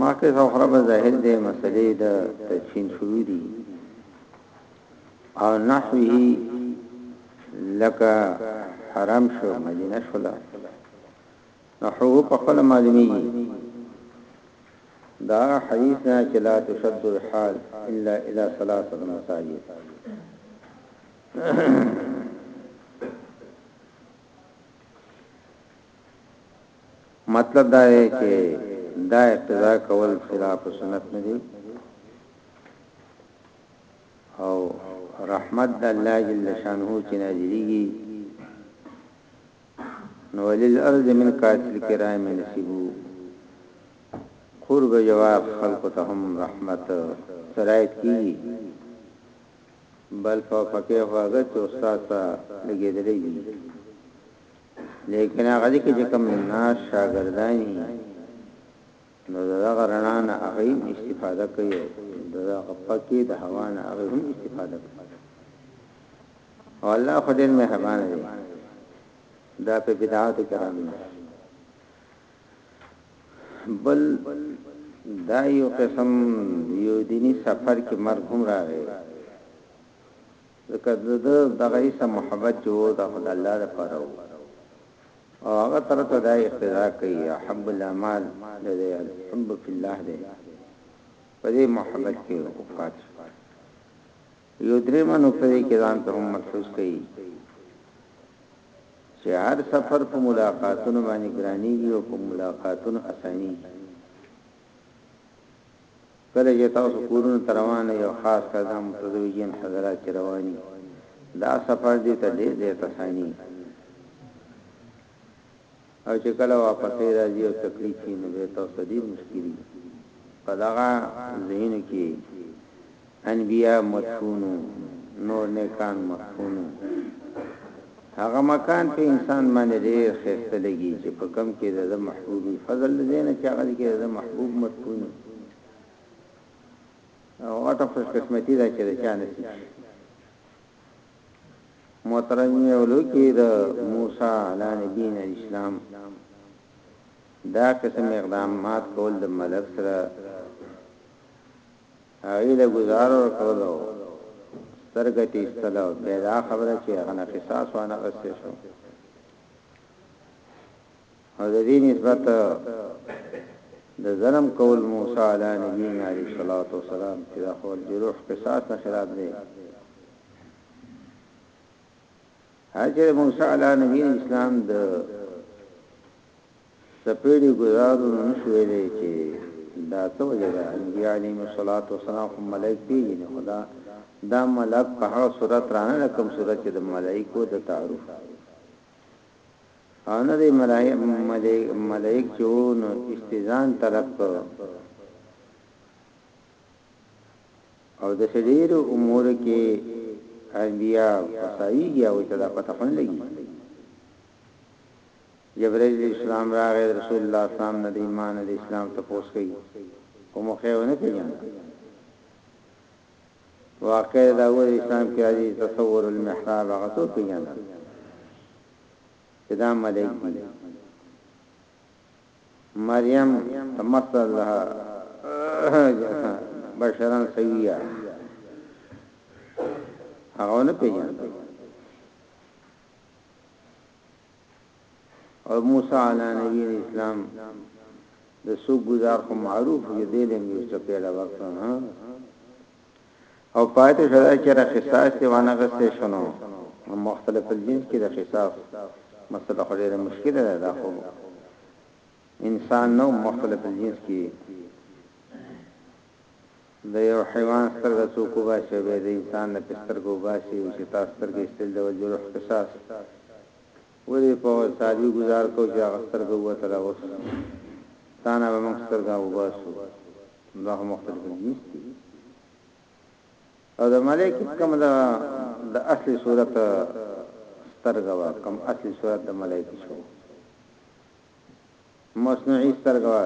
مخکې څو خره به ظاهر دی مسلې د تدفین شوی دی او نحوه لکه حرام شو مدینه شولا نحوه په خپل معلومی دا حدیث نه چې لا تشد الحال الا الى ثلاثه مساجد مطلب دا دی چې دا اقتدا کول خلاف سنت نه دی او رحمت د الله جل شانه چې نازلېږي نو ولل ارض من قاتل کرام نصیبو قرب جواب خلق ته هم رحمت سرایت کی بل فقيه هغه چې استاد ته لګېدلې دي لیکن هغه دې کې کوم ناس شاګردانی نو دا غرنا نه هغه استفاده کوي دا غپکی د هوا نه هغه هم استفاده کوي او الله خدای مهربان دی دا په بدعات کرام نه بل دا یو قسم یو دینی سفر کې مرحوم راغی ځکه دده دغه اسم محبت چې وو دا خو د الله لپاره وو او هغه طرف ته دا اقتضا کوي احب الاعمال د دې الحب فی الله دی په دې محبت کې وفات شو یو درې منو په دې کې ځان ته هم ملحوظ کړي چې هر سفر په ملاقاتونو باندې ګرانیږي او په ملاقاتونو اساني کله چې تاسو کورونو ته روان يئ او خاص کر دا متزوجين حضرات چې روان يي دا سفر دوی ته ډېر زيات اساني او چې کله واپسې راځي او تکليف يي نو بيا تاسو ته ډېر مشکل وي په دغه ځايونو کې انبياء مدفونو نور نيکان مدفونو هغه مکان په انسان باندې ډېر ښایسته لګي چې په کوم کې د ده محبوب وي فضل د دې نه چې هغه کې د ده محبوب مدفون وي او غټه خوشقسمتي ده چې د چا نصیب شي محترم یولو کې د موسی علی نبی اسلام دا قسم اقدامات کول د ملک سره هغوی له ګوزار ورکولو سترګه تیستله او بیا دا خبره چې هغه نه قصاص وانه غسته شو او د دې نسبت د ظلم کول موسی علی نبی علیه الصلاۃ والسلام چې د خپل جروح قصاص نه خلاف دی هغه موسی علی نبی اسلام د څپېړې ګوزارو نو نشو ویلای چې دا څه وجه ده انبیا علیهم الصلوة والسلام خو ملائک پیژني خو دا دا ملک په هغه صورت رانغله کوم صورت چې د ملائکو د تعارف او نه دی ملائک چې وو نو استیزان طلب کو او د سړیر امور کې انبیا فسایږي او چې دا پته خون لګي جبرائیل علیه السلام راغی د رسول الله اسلام نه د ایمان او د اسلام تپوس کوي خو مخ یې ونه پیژنده واقعه دا و اسلام کې راځي تصور المحراب هغه څو پیژنده چې دا ملک دی مریم تمثل لها بشرا سویا هغه نه پیژنده او موسی علی نبی اسلام د سو گزار خو معروف یې دی لم یو چپیړه وکړه او پاتې شدا چې را قصاص دی وانه غسته شنو مختلف الجنس کې د قصاص مسله خو ډیره مشکله ده دا خو انسان نو مختلف الجنس کې د یو حیوان سترګه څوک وباسي او بیا د انسان نه پرې سترګه وباسي او چې تا سترګه ایستلې ده ولې روح قصاص ولې په څاروي ګوزار کوو چې هغه سترګه ووتله اوس ستا نه به موږ سترګه وباسو دا خو مختلف الجنس دي او د ملائکه کوم دا د اصلي صورت سترګه وا کوم اصلي صورت د ملائکه شو مصنوعي سترګه وا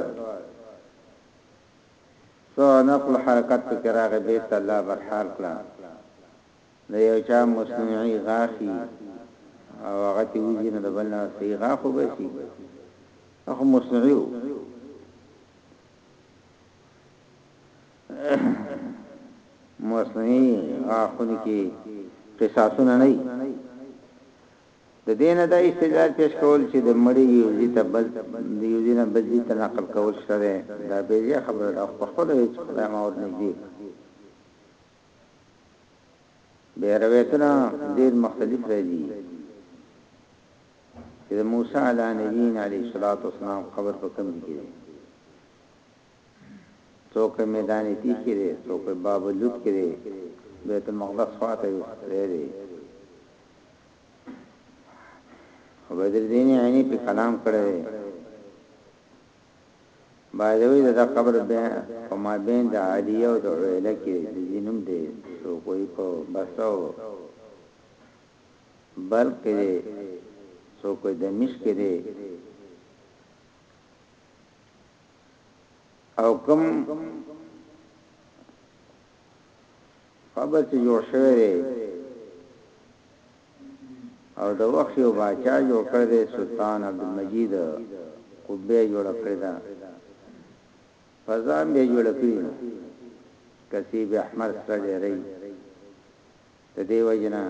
څو نقل حرکت پکې راغی بېرته الله برحال کړه د یو چا مصنوعي غاښي او هغه تی وځي نو د بل نه صحیح غاښ وباسي هغه مصنوعي وو مصنوعي غاښونه کې قصاصونه نه د دې نه دا استدلال پېش کول چې د مړي يو ځي ته بل د يو ځي نه بل ځي ته نقل کول ښه دی دا بې ځايه خبره ده او په خپله وي چې خدای ما ور نږدې کړ. بيا روايتونه ډېر مختلف راځي چې د موسی علی نبينا عليه الصلاة والسلام قبر په کوم ځای کې دی څوک میدان تیخ کې دی څوک باب لوط کې دی بیت المقدس خواته یو ځای دی او بدرالدین عینی په کلام کړی دی بایدوی دا قبر به په ما بین د عالیه او د عویله کې د جنوم دی سو کوئی په بسو بل کې سو کوئی د مش کې دی او کوم قبر چې جوړ شوی دی او د وخت یو باچا جوړ کړ دی سلطان عبدالمجید قبه جوړ کړی دا فزان به جوړ کړی نو کسیب احمر سره دی رہی د دې وجنه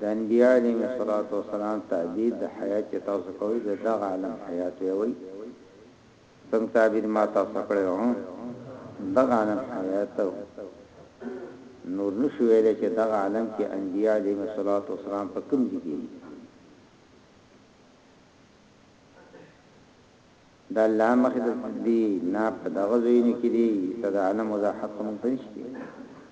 د انبیاء علیهم الصلاه والسلام تعبیر د حیات چې تاسو کوی د دغه عالم حیات وی څنګ تعبیر ما تاسو کړی وو دغه عالم حیات وو نور نشو ویلی چه دغه عالم کی انبیاء علیهم الصلوة والسلام په کوم ځی کی دی د الله مخې ته دی نه په دغه ځایونو کې دی ته د عالم وضاحت خو موږ ته نشته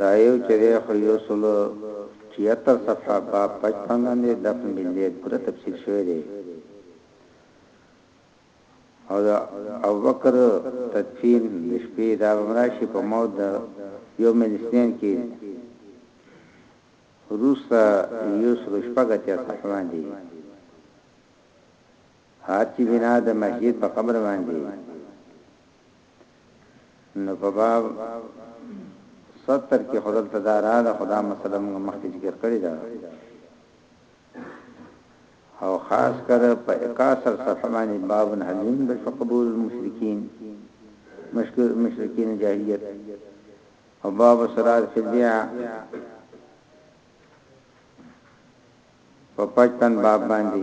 دا يو چې دی خو يو سل او تياتر صفحه باب پچپن لاندې دفن بالليل پوره تفصيل شوی دی او دا ابوبکر تدفين د شپې دا بمراشي په موت د يوم الاثنين کې روسا یو سلو شپږ اتیا صفحه باندې هر چې بنا د مسجد په قبر باندې نو په باب 70 کې خدل تدارا ده خدا مسله موږ مخکې ذکر کړی ده او خاص کر په 71 صفحه باندې باب حلیم بالقبول المشرکین مشکل مشرکین جاهلیت او باب سراد فی البیع په پښتن باب باندې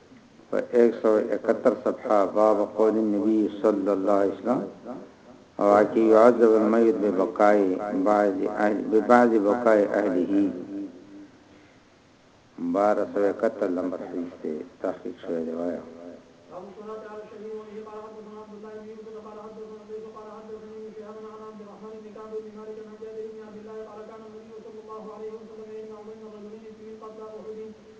په ايک سو اکهتر صفحه باب قول النبي صلی الله عليه وسلم او عاکي يعذب الميت ببقاء بعض اهل ببعض بقاء اهله بار سو اکهتر لمبر حدیث ته تحقیق شوی دی وایا قال كان النبي صلى الله عليه وسلم يجمع بين الرجلين في قتلى احد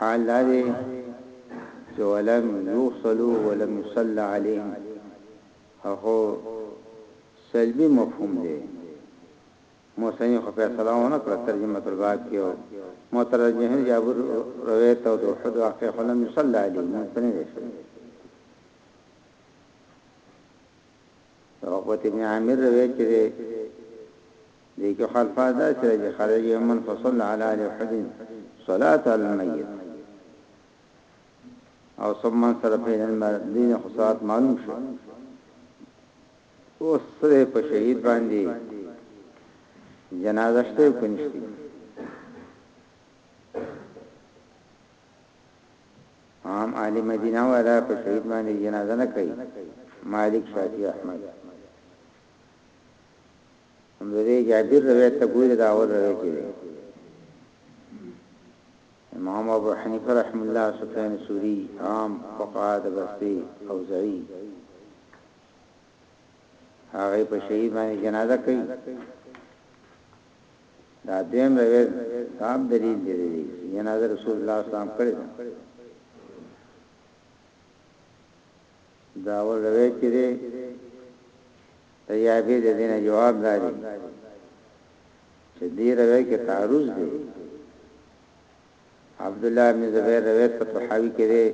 حال دا دی چې ولم یغسلو ولم یصلی علیهم هغه سلبی مفهوم دی مصنف خو فیصله ونه کړه ترجمه الباب کې او مترجمین جابر روایت او د حد واقع ولم یصلی علیهم مصنف دی او قوت ابن عامر روایت دی دې کې خو الفاظ داسې راځي، خرج يوما فصل على آل احد صلاة الميت او ثم انصرف الى المر دې نه خو صلاة معلوم شو اوس سره په شهید باندې جنازه شته کو نشته عام عالی مدینه والا په شهید باندې جنازه نه کوي مالک شافعی احمد هم د دې جابر روایت ته ګوري دا اول روایت دی امام ابو حنیفه رحم الله سفیان سوری عام فقها د بصری او زئی هغه په شهید باندې جنازه کوي دا دیم روایت صاحب دلیل دی جنازه رسول الله صلی الله علیه وسلم کړی دا ول روایت چې دی د یابې د دینه جواب داري چې دی روایت کې تعرض دی عبد الله بن زبیر روایت په طحاوی کې دی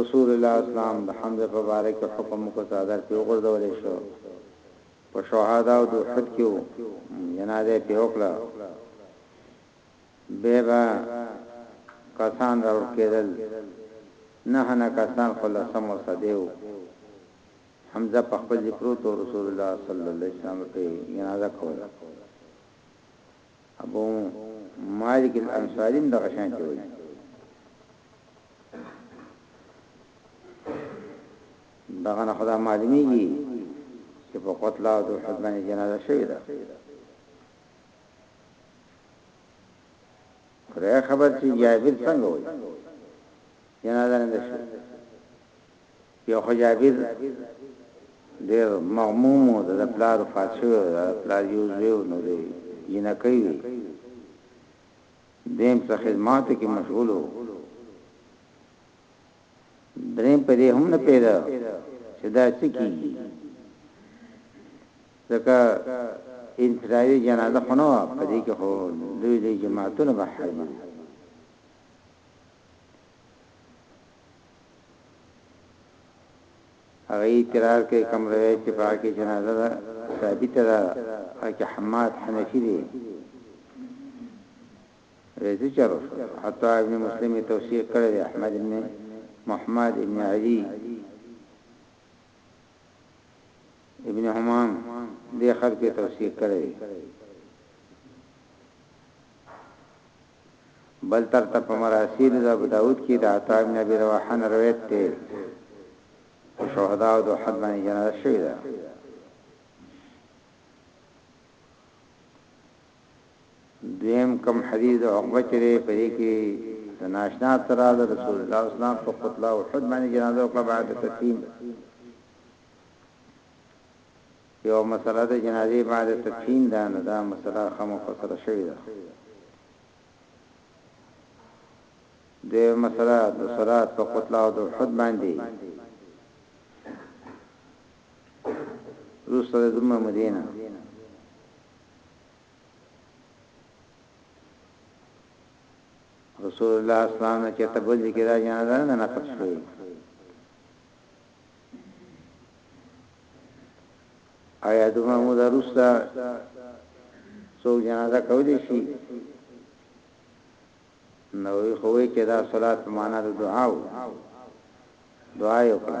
رسول الله اسلام د حمزه په باره کې حکم کو صادر په وګرځول شو په شهادت او د حد کې جنازه په وکړه بیا به کسان راوړل کېدل، نهه نه کسان خو له سمو سده وو، حمزه په خپل ځای پروت و، رسول الله صلی الله علیه وسلم به پرې جنازه کوله، ابو مالک الانصاري هم دغه شانتې وایي. دغه نه خو دا معلومېږي چې په قتلې او د احد باندې جنازه شوې ده. خدای خبر چې جابر څنګه وای جنازه نه شو یو خو جابر ډیر مغموم و د پلار فاصو د پلار یو زیو نو دی جنہ کوي دیم څه خدمات کې مشغول وو دریم په دې هم نه پیدا چې دا څه کیږي ځکه انفرادي جنازه خو نه وه په دې کې خو دوی د جماعتونو به حاضر هغه اعتراض کوي کوم روایت چې پاکه جنازه ده ثابت ده چې حماد حنفي دی د ذکر عطاء ابن مسلم یې توثیق کړی دی، احمد ابن محمد ابن علي ابن همام دې خلق یې توثیق کړی دی. بل طرف ته په مراسیل د ابو داود کې د عطاء ابن ابي رواحه نه روایت دی، په شهدا او دوحد باندې جنازه شوې ده. دویم کوم حدیث د عقبه چې دی په دې کې د ناشنا ترا د رسول الله اسلام په قتل او حد باندې جنازه وکړه بعد تقسیم یو مسله د جنازې بعد تدفین ده نو دا مسله خه مفصله شوې ده د مسله د صلات په قتل او د حد باندې روسه د مدینه رسول الله اسلام نه چرته بل ذکر دا جنازه نه نقل شوی آیا د محمود روستا سو جنازه کولی شي نو خوې چې دا صلات معنا د دعا و دعا یو کړه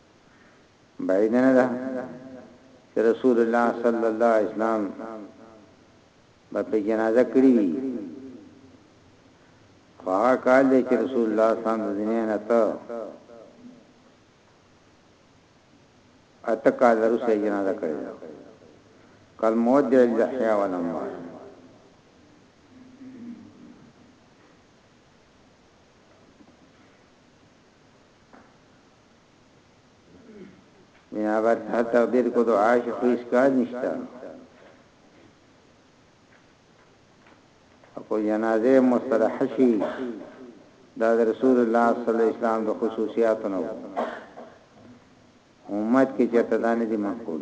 بعید نه ده چې رسول الله صلی الله علیه وسلم په جنازه کړی وي هغه کال دی چې رسول الله صلی الله علیه وسلم دنیا نه ته اته کال وروسته جنازه کړی کل موت دی د حیا ولما بنا بر هر تقدیر کو دو عاش خو اسکار نشتا اکو جنازه مصطلح شي دا رسول الله صلی الله علیه وسلم د خصوصیات نو امت کې چرته دانه دي منقول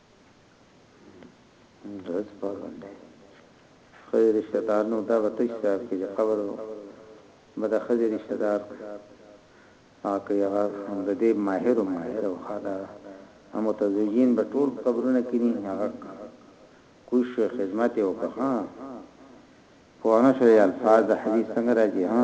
درس پر باندې خیر رشتہ دار نو دا وتش صاحب کې خبر وو بده خیر رشتہ دار اکه هغه هم د دې ماهر او ماهر او خاله هم متزوجین به ټول قبرونه کینی هغه کوش خدمت او که ها په انا شری الفاظ حدیث څنګه راځي ها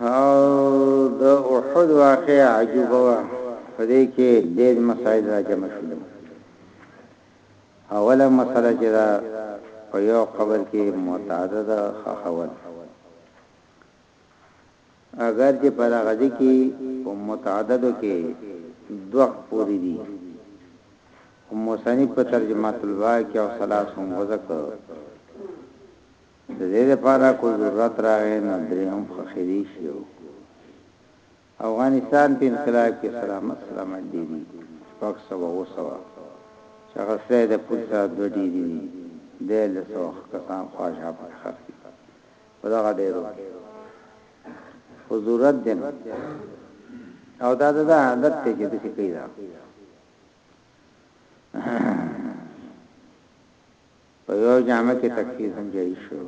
او د احد واقع عجوبه و په دې کې ډېر مسائل را جمع شول اوله مسله چې دا په یو قبر کې متعدد خخول اګر چې په دغه ځای کې په متعددو کې دوه پورې دي خو مصنف په ترجمه طلبه کې او ثلاث هم وذکر د دې لپاره کو ضرورت راغی نو درې هم خخېری شي افغانستان په انقلاب کې سلامت سلامت ډیری شپږ سوه اووه سوه چې هغه سړی د پول سره دوه ډیری دي دیارلس سوه کسان خواجه پکې خښ دي په دغه ډیرو کې خو ضرورت دی نه او دا دا عادت ته کې د څه کیدا په یوه جامه کې تکفیر هم جایز شو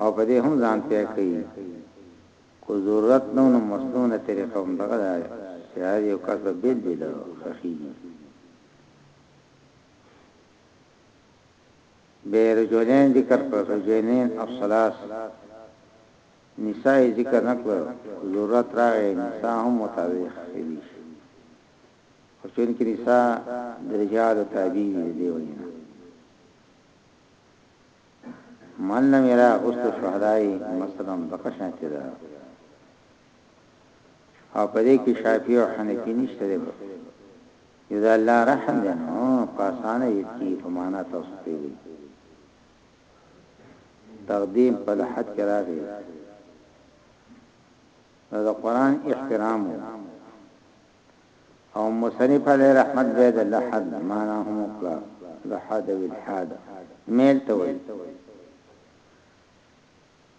او په دې هم ځان پوه کوي کو ضرورت نو نو مصنونه طریقه هم دغه ده چې هر یو کس به بیل بیل خخیږي به رجولین ذکر پر رجولین افصلاص نساء ذکر نکړو ضرورت راغی نساء هم متعلق دي خو چون کې نساء د رجالو تابع دي د دې وجې نه من لم يرى غسل الشهداء مثلا دغه شانتي ده او په دې کې شافعي او حنفي نشته دی اذا الله رحم دی نو پاسانه یې کی په معنا تاسو ته وی تقدیم په لحد کې راغی دا قرآن احترام وو او مصنف علی رحمت به د لحد معنا هم وکړه لحد او الحاد میل ته وایي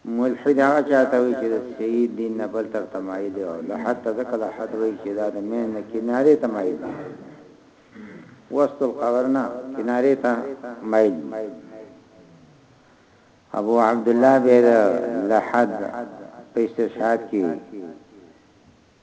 ملحد هغه چاته وایي چې د صحیح دین نه بل تر تمایل او لحد ته ځکه لحد وایي چې دا د مین نه کنارې ته مایل دي وسط القبر نه کنارې ته مایل ابو عبد الله به لحد په استشهاد کې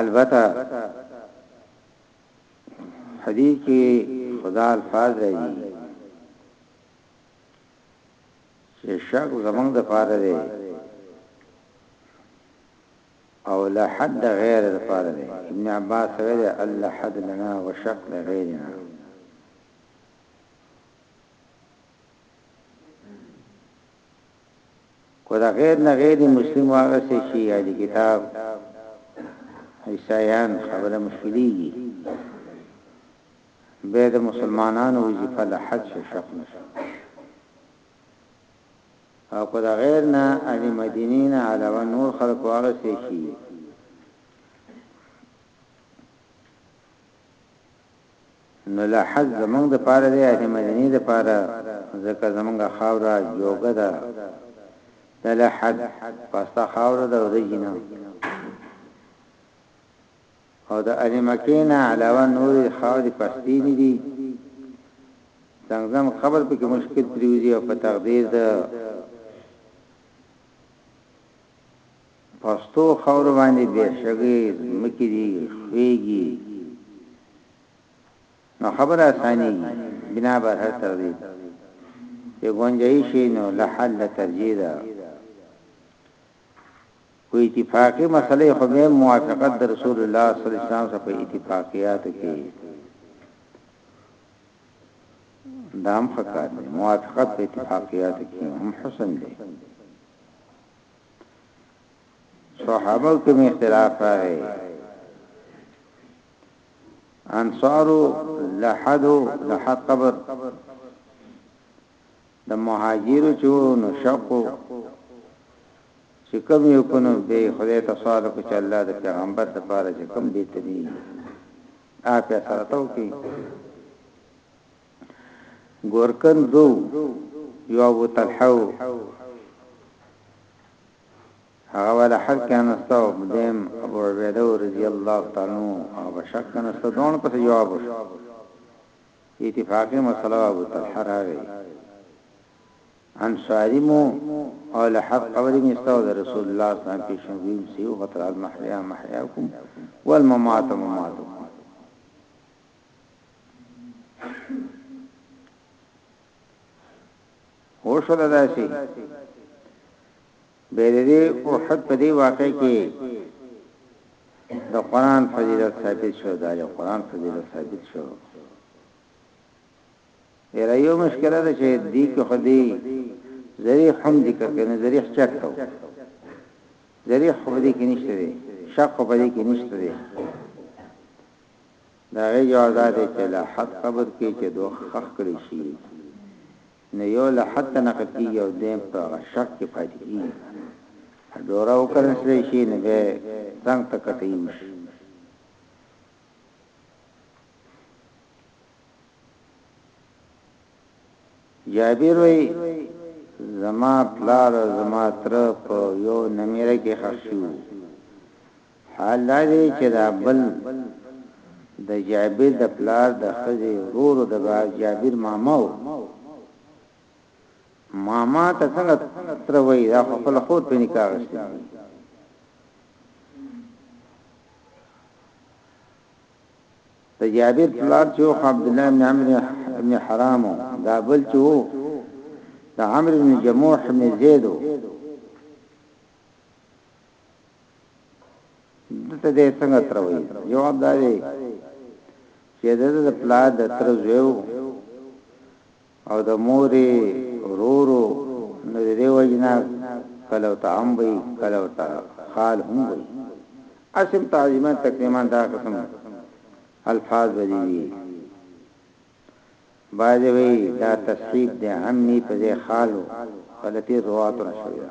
البته حدیث کې خدا الفاظ راځي چې شک زمنګ د پاره دی او لا حد غیر د پاره دی ابن عباس ویل الله حد لنا وشق لغیرنا که د غیر نه غیر مسلم واغستل شي یا د کتاب عیسایان خبره مشکلیږي بیا د مسلمانانو وظیفه له حد شو شق نشو او که د غیر نه اهل مدینه نه علاوه نور خلق واغستل شي نو لحد زمونږ د پاره دی اهل مدینې د پاره ځکه زمونږ خاوره جوګه ده د لحد پسته خاوره د ورجی نه او د اهل مکې نه علاوه نور خاورې پستې نه دي زمزم خبر په کې مشکل پریوزي او په تقدیر د پښتو خاوره باندې بې شګې ځمکې دي ښوېږي نو خبره اسانېږي بنا بر هر تقدیر چې ګونجایي شي نو له حل ترجیح ده خو اتفاقی مسئله خو به موافقت در رسول الله صلی الله علیه وسلم په اتفاقیاتو کې دا هم ښه کار دی. موافقت په اتفاقیاتو کي هم حسن دی. صحابو کي هم اختلاف راغی. انصارو لحدو لحد قبر د مهاجرو چو نو شقو چې کوم یو کنو به خدای ته سوال کو چې الله د پیغمبر د پاره چې کوم دې تدی دا فیصله ته وکي ګورکن دو یو ابو طلحو هغه ولا حل کان استو مدیم ابو عبیده رضی الله تعالی عنہ او بشک کان استو دون پس جواب اتفاقی مسله ابو طلحه راوی انصاری مو او له حق خبری می ستا او د رسول الله صلی الله علیه وسلم پیشنګوی می صحیح وخطر المحیا محیاکم والممات مماتکم هو شو داسي بیرری او حد په دی واقع کې د قران فضیلت ثابت شو د قران فضیلت ثابت شو یاره یو مشکل ده چه دی که خو دی زریح هم ذکر کړی نو زریح چرته و زریح خو دی که نشته دی شک خو دی که نشته دی دا غی جواب دا دی چه لحد قبر کی چه دو خخ کړی شی نو یو لحد تا نقل کی یو دیم پا شک کی پاتی کی دورا وکرنس لی شی نو بی زنگ تا کتیم شی جابر وای زما پلار او زما تر په یو نمیره کې خښ شو حال دا دی چې دا بل د جابر د پلار د خزه ورور د بار جابر مامو ماما ته څنګه تر وای دا خپل خور په نکاح غشته د جابر پلار چې وو عبدالله بن عمرو بن حرام وو، دا بل چې وو د عمرو بن جموح بن زید وو، دته دې څنګه تر وایي جواب دا دی چې د پلار د تر زوی وو او د مور يې ورور و، نو د دې وجې نه کله ورته عم وایي، کله ورته خال هم وایي. هسې هم تعظیماً تکریماً دا قسم الفاظ به دې وي. بعضې وایي دا تصحیف د عمي په ځای خال و، غلطي رواتو نه شوې ده.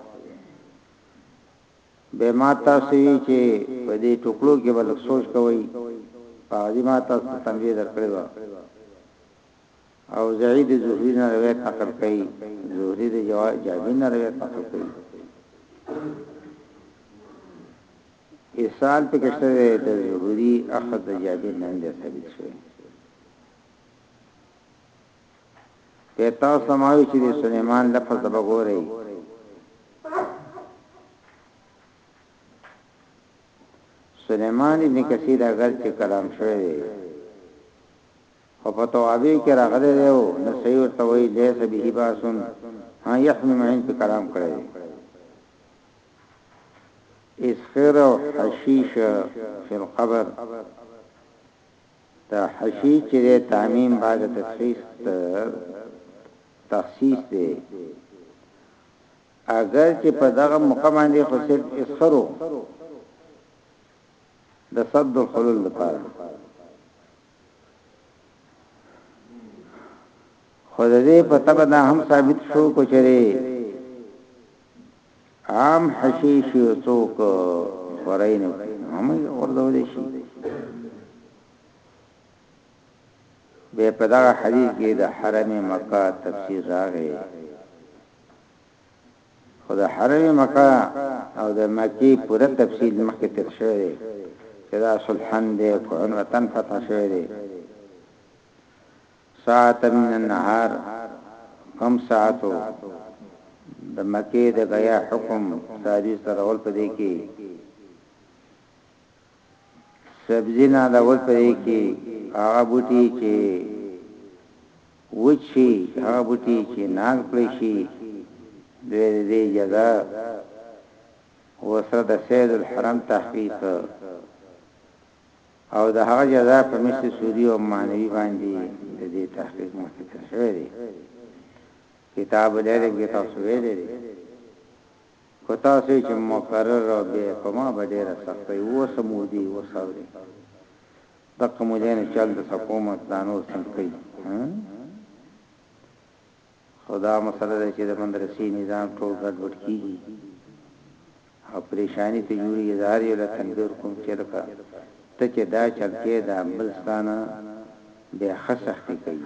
بیا ما تاسو وي چې په دې ټوکړو کې به لږ سوچ کوئ، په هغه ځای ما تاسو ته تنبیه درکړې وه، اوزاعي د زهري نه روایت نقل کوي زهري د جابر نه روایت نقل کوي ارسال په کې شوی د زهري اخذ د جابر نه دی ثابت شوی په تاسو سماوي چې سليمان لفظ د بګوري سليمان ابن کثیر اگر چې کلام شوی دی خو په توابع کې راغلی دی او نسائی ورته وایي لیس به باسن ها یحمی معین په کلام کړی دی اسخر او حشیش فی القبر دا حشیش چې تعمیم بعد تخصیص تخصیص دی اگر چې په دغه مقام باندې خو صرف اسخرو د صد الخلول لپاره خو د دې په تبه دا هم ثابت شو کوچري عام حشیش یو څوک خورین هم اوردول شي به په دا حدیث کې د حرم مکه تفسیر راغی خو د حرم مکه او د مکې پوره تفصیل مخکې تیر شوی دی چې دا سلحن دی په عنوتن فتح شوی دی ساعت من النهار کم ساعتو د مکې د غیا حکم ساری سره ول پدې کې سبزي نه دا ول په دې کې هغه بوټي چې وچ شي هغه بوټي چې نال کړی شي دوی د دې جزا وسره د سید الحرم تحقیق او د هغه جزا په مثل سوری او معنوي باندې د دې تحقیق مخکې شوی دی کتاب لري کې تاسو ویلې خو تاسو چې مکرر او بې په ما به ډېره سختۍ اوسه مودي وصبرې دقه موليانو چل د سکومت دا نور سنټ کوي ها خو دا مسله ده چې د مدرسې نظام ټول ګډ وډ کیږي او پریشانی ته جوړي اظهار یو له تنبیر کوم چې لکه ته چې دا چل کې دا بلستانه به خسختی کوي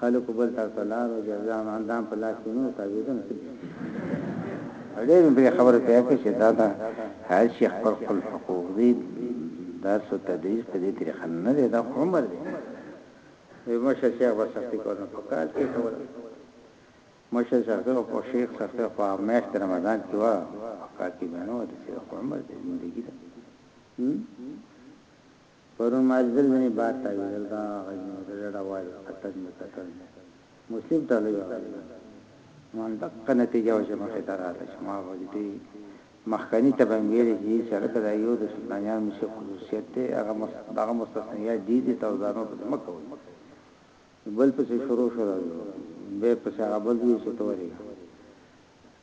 خلکو بل تر په لارو جزا مان دام په لاس کې نو تاویدنه څه دي ډېر مې پرې خبره پوه کړ چې دا دا هر شي خپل خپل حقوق دي درس او تدریس په دې طریقه نه دی دا عمر دی وی مشه شیخ به سختی کول نه پکار چې کول مشه شیخ او شیخ سختی په میاشت رمضان کې وا پکار کې نه و د شیخ عمر دی زندگی ده پرون ما لیدل ځینې باد تاویدل دا غږونه د ډډه والو اتل مې کتل نو مصیب ته لوی غږونه نو هم دقه نتیجه وه چې مخې ته راته چې ما به د دوی مخکنی ته به مې ویلې چې یی چرته دا یو د سلطانیانو مصیب خصوصیت دی هغه مستثنیات ډیر دي تاسو دا نور پسې مه کوئ نو بل پسې شروع شو دا بیا پسې هغه بل ویل چې ته ولې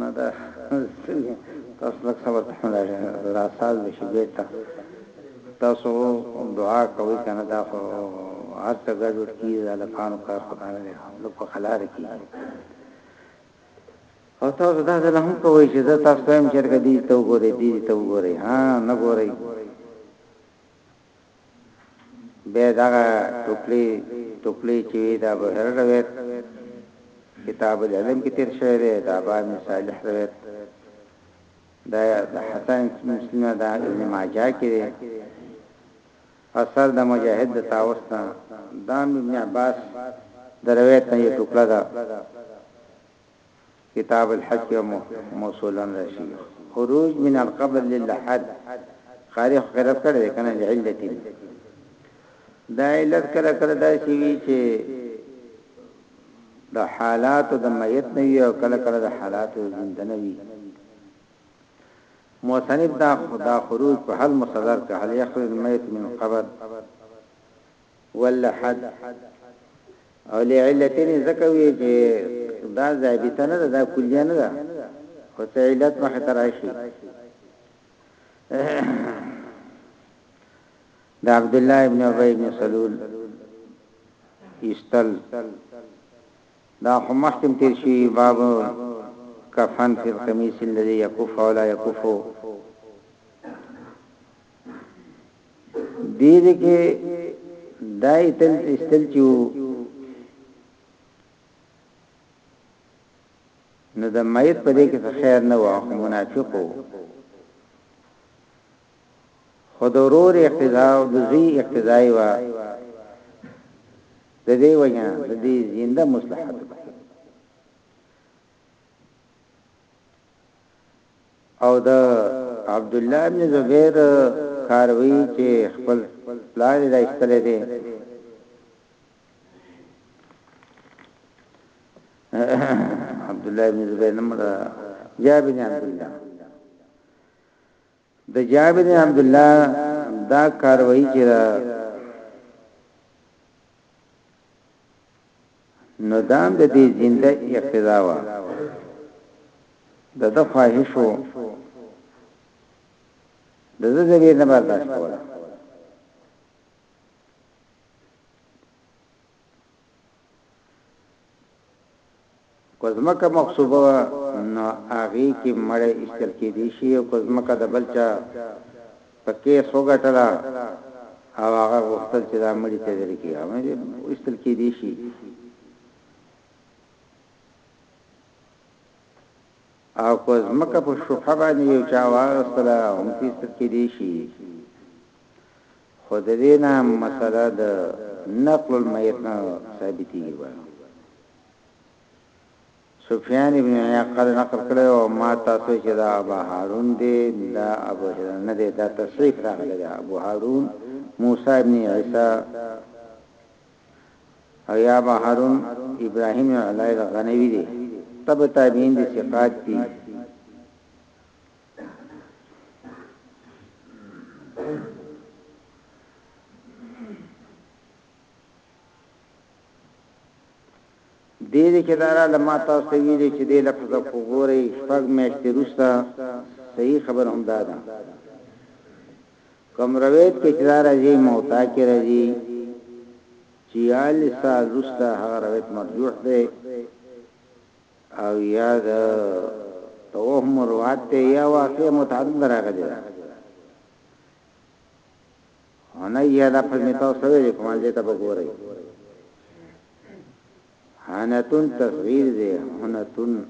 نه دا څنګه تاسو لږ صبر تحمل را سال به شي بیرته تاسو دعا کوي کنه دا خو هر څه ګډوډ کیږي دا لکانو کار خدای نه دی نو په خلار کیږي او تاسو دا ځل هم کوی چې دا تاسو هم چرګ دي ته وګورئ دي ته وګورئ ها نه ګورئ بیا دغه ټوکلې ټوکلې چې وی دا بهر روایت کتاب العلم کې تیر شوی دی دا با من صالح روایت دا د حسن مسلم دا ابن ماجه کې دی اثر د مجاهد د تاوس نه دا ابن عباس د روایت نه یو ټوکړه ده کتاب الحج کې به موصولا راشي خروج من القبر للحد قاری خو قرات کړی دی کنه لعلت دا علت کله کله دا شي چې د حالات د میت نه وي او کله کله د حالات زنده نه وي موصنف دا خدا خروج په حل مصدر کې حل یخرج المیت من قبر واللحد او لعلتين ذکر وی چې دا ضابطه نه دا کلیه نه ده خو څه علت مخه تراشي دا عبد الله ابن ابي بن سلول استل دا هم مختم تیر شي باب کفن فی القمیس الذي يكف ولا يكفو دې دې کې دای تل استل چې نو د مېت په دې کې خیر نه و منافقو خودورور اقتضا او د زی اقتضای و د دې وجه د دې زنده مصلحت او د عبدالله ابن زبیر کاروي چې خپل پلار یې راستلې دي عبد الله بن زبیر نمبر جابر بن عبد الله د جابر بن عبد الله دا کاروایی چې دا نو دام د دې زنده اقتدا وا د د خواهشو د زړه دې نه برداشت کوله که ځمکه مغصوبه وه نو هغې کې مړی ایستل کیدی شي او که ځمکه د بل چا په کیس وګټله او هغه غوښتل چې دا مړی ته درکړي هم ایستل کیدی شي. او که ځمکه په شبهه باندې یو چا واغستله هم فیصد کېدی شي خو د دې نه مسله د نقل المیت نه ثابتېږي وایي سفیان ابن عقل نقل کړو او ما تاسو چې دا ابا هارون دی دا ابو هرره نه دی دا تصریف راغلی دا ابو هارون موسی ابن عیسی او یا به هارون ابراهیم علی الغنوی دی تبع تابعین دی ثقات دی دې دې کې دا راله ما تاسو ته ویلي چې دې لفظ ته خو ګورئ شپږ میاشتې روسته صحیح خبر هم دا ده کوم روایت کې چې دا راځي موتا کې راځي چې آل سال روسته هغه روایت مرجوح دی او یا د توهم روات ته یا واقع متعدد راغلی هنه یا دا خو می تاسو ویل کوم دې ته وګورئ هنتون تصغیر دی هنتون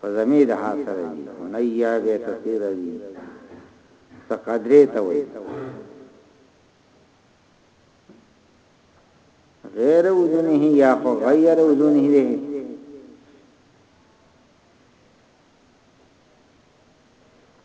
په زمید حاصل دی هنه یا به تصغیر دی تقدرې ته وایي غیر وزنه یا خو غیر وزنه دی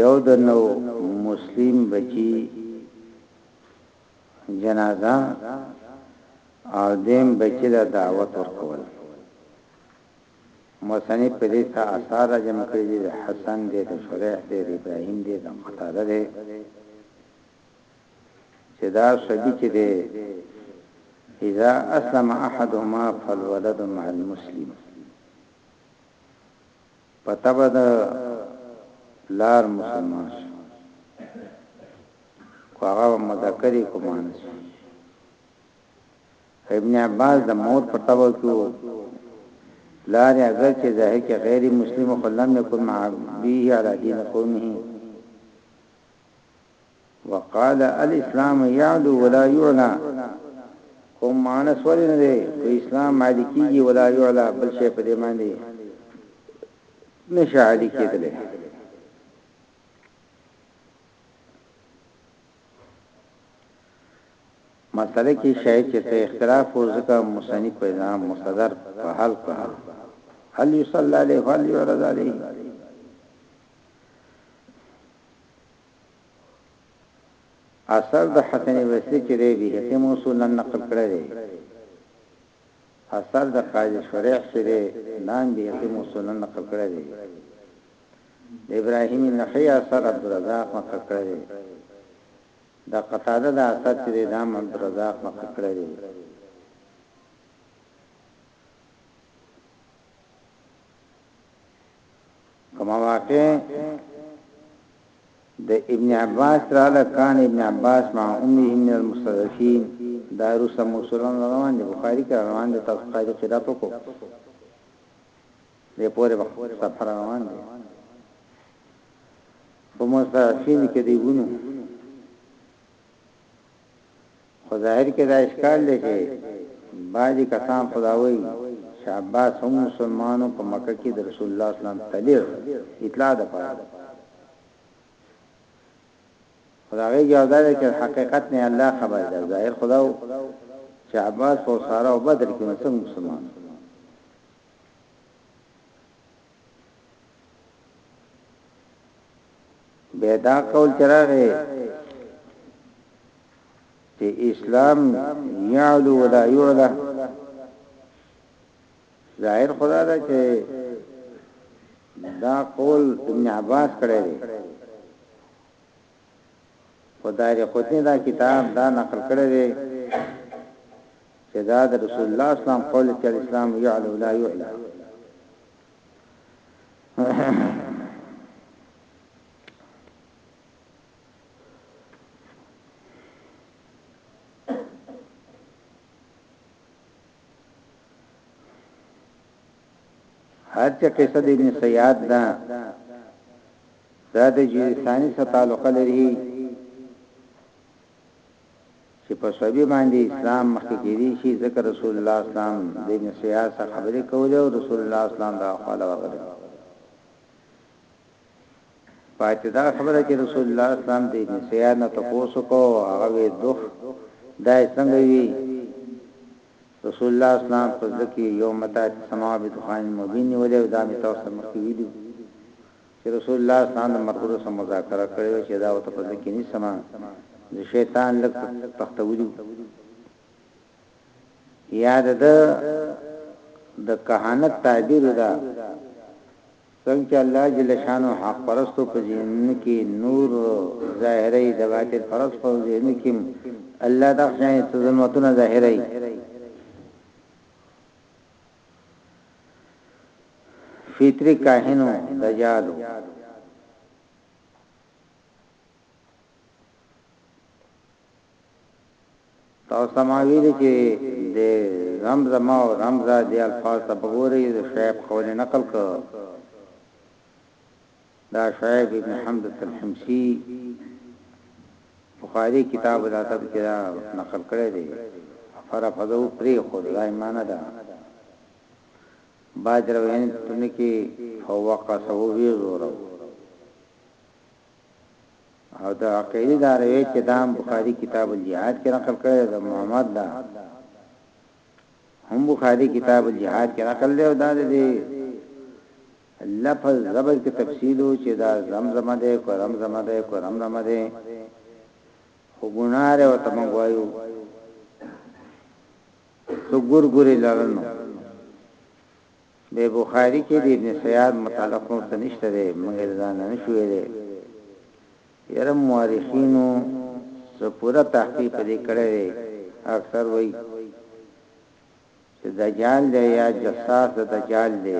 یو د نو مسلم بچی جنازه او دیم بچی له دعوت ورکول مصنف په دې ته آثار را جمع کړی دي د حسن دې د شریح دې د ابراهیم دې د قتاده دې چې دا شبي چې دې اذا اسلم احدهما فالولد مع المسلم په تا به د پلار مسلمان شو کو هغه مذکری کو مؤنث ابن عباس د مور په تبو کې پلار اگر چې ظاهر کې غیر مسلم خلم یکون مع بیه علی دین قومه وقال الاسلام يعلو ولا يعلى کوم معنی سوال نه دی په اسلام عادي کیږي ولا يعلى بل شي په دې باندې نشه عادي کېدل مسله کې شاید چې ته اختلاف او ځکه مصنف په نام مصدر په حل کړه هل يصلى عليه هل يرضى عليه اثر د حسن بصري چې دی بيهقي موصولا نقل کړی دی، اثر د قاضي شريح چې دی دا هم بيهقي موصولا نقل کړی دی، د ابراهيم النخعي اثر عبدالرزاق نقل کړی دی، د قتاده دا اثر چې دی دا هم عبدالرزاق نقل کړی دی. کما واقع د ابن عباس را لکان ابن عباس مع امه من المستضعفين دارو سموسلون روان دي بخاري کې روان دي تاسو قاعده کې راتو کو به پوره سفر روان دي په مستضعفين کې دی ګونو خو ظاهر کې دا اشکال دی چې بعضی کسان خدا وایي چې عباس هم مسلمانو په مکه کې د رسول الله اسلام تبع اطلاع ده پاره خدای جواب دی چې حقیقت نه الله خبر ده ظاهر خدا چې عباس او سارا او بدر کې مسلمان مسلمان به دا قول چراغه چې اسلام یعلو ولا یعلا ظاهر خدا دا چې دا قول ابن عباس کړی دی خدای قطنی دا کتاب دا نقل کړی دی چې دا د رسول الله اسلام قول چې اسلام يعلو لا يعلى هر چې قصه د ابن سیاد ده دا د جیل ثانی سره تعلق لري چې په سبي باندې اسلام مخکې کېږي شي ذکر رسول الله اسلام د ابن سیاد سره خبرې کولې او رسول الله اسلام دا خاله وغوړي پاتې دا خبره چې رسول الله اسلام د ابن سیاد نه تاسو کو هغه دوه دا څنګه وی رسول الله اسلام په زړه کې یو متاتی سماع بدخان مبین نیولی او دا مې تاسو ته مخکې ویلي وو چې رسول الله اسلام د مرغلو سره مذاکره کړې وه چې دا ورته په زړه کې نیسمه د شیطان لږ تختولي یا د د کهانت تعبیر دا څنګه چې الله جل شانه حق پرستو په ذهنونو کې نور ظاهروي د باطل پرست په ذهنونو کې هم الله دغه شان تظلمتونه ظاهروي فطری کاهنو دجالو تاسو ته ما ویلي چې د زمزمه او رمزه دې الفاظ ته په ګورئ د شعیب قول نقل کړ دا شعیب ابن حمد الحمصي بخاری کتاب الادب کې دا نقل کړی دی فرفضو پری خود دا ایمانه ده باج روین تنکی فوقا سووی زورو او د عقیلی دا روایت چې دا هم بخاری کتاب الجهاد کې نقل کړی د محمد دا هم بخاری کتاب الجهاد کې نقل دی او دا دی لفظ زبر کې تفصیل او چې دا زمزمه ده کو رمزمه ده کو رمزمه ده خو ګناره او تمنګ وایو تو ګور ګورې لړنو دی بخاری کې د ابن سیاد متعلق نور څه نشته دی موږ یې ځان نه شو ویلی یره مورخینو څه پوره تحقیق پرې کړی دی اکثر وایي چې دجال دی یا جساس د دجال دی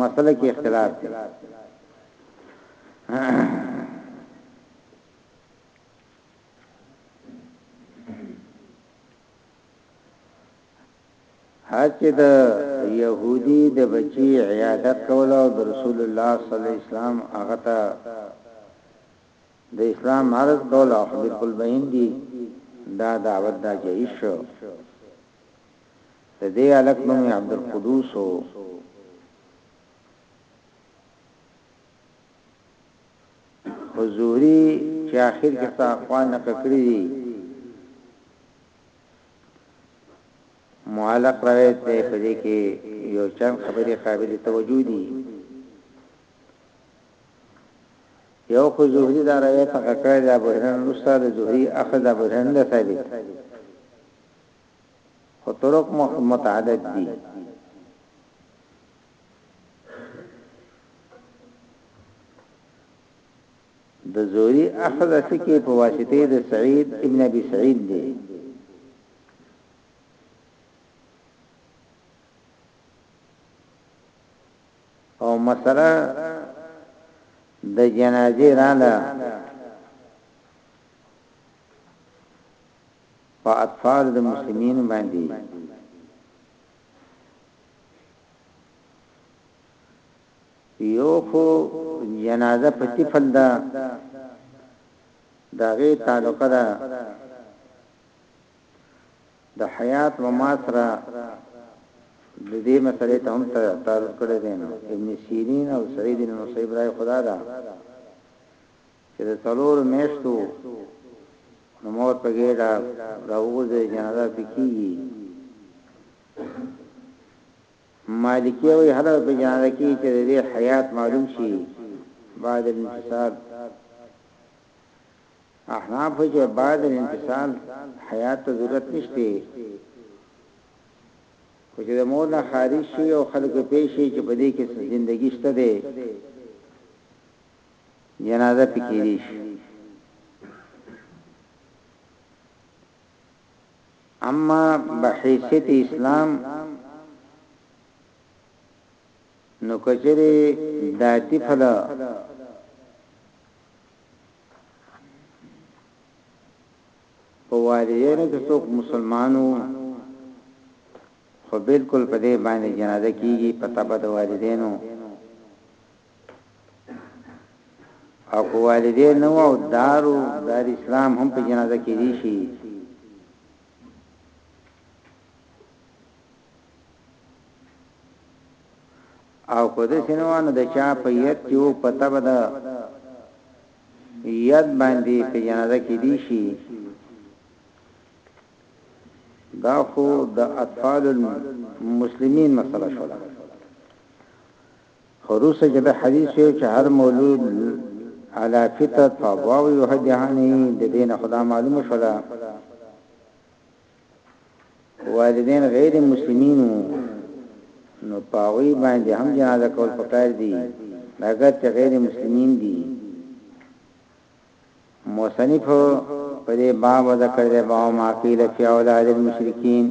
مسله کې اختلاف دی هرچه د یهودی د بچی عیادت کول او د رسول الله صلی الله علیه وسلم هغه ته د اسلام عرض کول او بالکل بین دی دا دعوت دا جهیز شو د دې الک نوم عبد القدوس او حضوري چې اخر کې ستا اقوال نقل کړی دي معلق روایت دی په دې کې یو چند خبرې قابل توجه دي یو خو زهري دا روایت هغه کړی دا برهان استاد زهري اخذ دا برهان ده ثابت خو طرق متعدد دي د زوري اخذ فقه په واسطه د سعید ابن ابي سعید دی او مثلا د جنازې رااله په اطفال د مسلمانین باندې یوخو جنازه په تفل ده داغه تعلق ده د حیات و ماسره د دې مسلې ته هم تعرض کړی دی نو ابن سیرین او سعید بن مصیب راي خدا ده چې د څلورو میاشتو د مور په ګېډه راوځي جنازه پکېږي مالکی وی حلو په جنازه کې چې د حیات معلوم شي بعد الانتصال احناف چې بعد الانتصال حیات ته ضرورت نشته خو چې د مور نه خارج شي او خلک پېښې چې په دې کې ژوندۍ شته ده جنازه پکې کېدی شي. اما بحیثیت اسلام نو کچره داتی فلا په والدینو کې څوک مسلمانو خو بالکل په دې باندې جنازه کیږي پتا په والدینو او کو والدین نو او دارو دار اسلام هم په جنازه کې دي شي او کو د سينوانو د چا په یت کې او پتا بد یت باندې په جنازه کې دي شي دا خو د اطفال المسلمین مسله شوه خو وروسته چې دا حدیث ویل چې هر مولود علی فطرت فابواه یهدیهانه د دې نه خدا معلومه شوله والدین غیر مسلمینو نو پاوی باندې هم جنازه کول پکار دي اگر چې غیر مسلمین دي مصنف په دې باب ذکر دی باو ما قیل فی اولاد المشرکین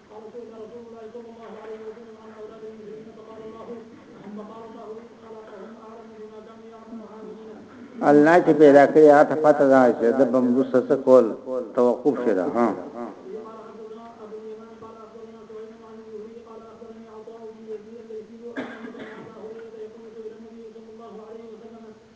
الله چې پیدا کړی هغه پته ده چې د بمبو سره کول توقف شوه ها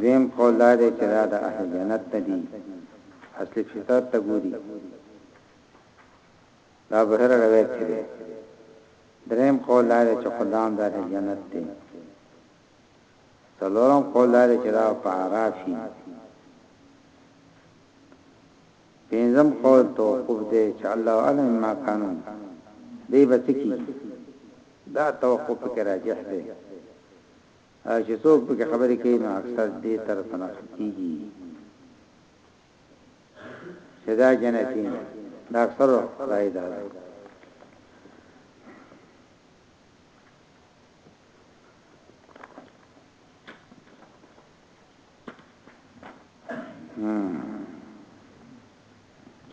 دویم قول دا دی چې دا د اهل جنت نه دي اصلي فطرت ته ګوري دا بهر روایت دی دریم قول دا دی چې خدام د اهل جنت دی څلورم قول دا دی چې دا په عرافي پنځم قول توقف دی چې الله علم ما کانو دی بچکی دا توقف کې راجح دی او چې څوک په کې خبرې کوي نو اکثر دې تر تناسب کیږي صدا جنتی دا اکثر راي دا ده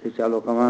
چې چالو کما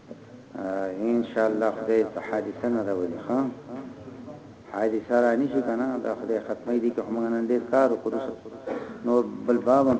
ان شاء الله خدای ته حادثه نه راولي ها حادثه را نشي کنه دا خدای ختمه دي که موږ نن ډیر کار وکړو نو بل باب هم